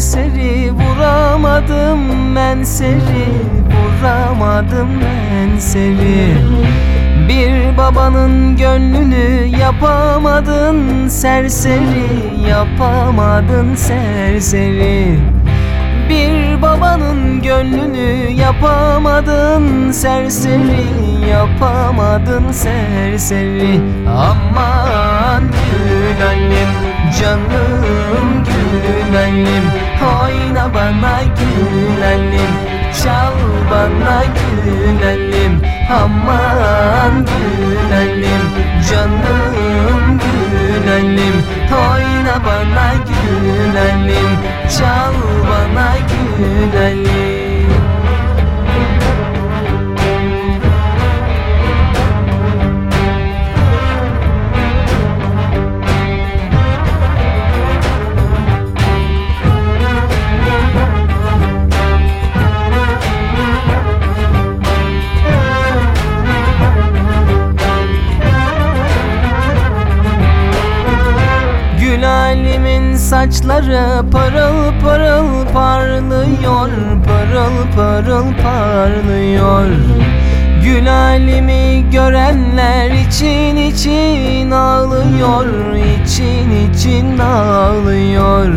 seri Vuramadım ben seri Vuramadım ben seri. Bir babanın gönlünü yapamadın serseri Yapamadın serseri. Bir babanın gönlünü yapamadın serseri Yapamadın serseri. Aman Aman gül annem canım gül annem Oyna bana gül annem çal bana gül saçları parıl parıl parlıyor Parıl parıl parlıyor. Gül alimi görenler için için ağlıyor için için ağlıyor.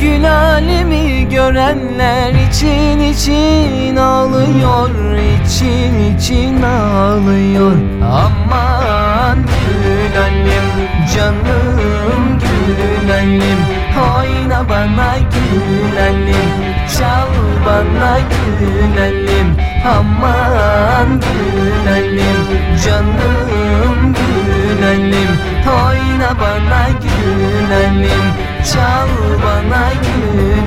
Gül alemi görenler için için ağlıyor için için ağlıyor. Aman çal bana gül annem Aman gül annem canım gül annem Oyna bana gül annem çal bana gül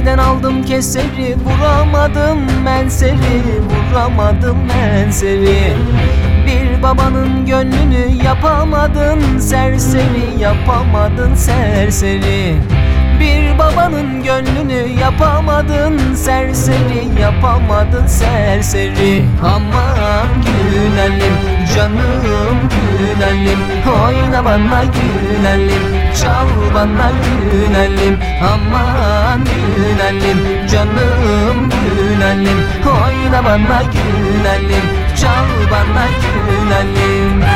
Yerden aldım keseri Vuramadım ben seri Vuramadım ben seri. Bir babanın gönlünü yapamadın serseri Yapamadın serseri. Bir babanın gönlünü yapamadın serseri Yapamadın serseri. Aman gülelim canım gülelim Oyna bana gülelim çal bana gülelim. Aman canım gülelim Oyna bana gülelim Çal bana gülelim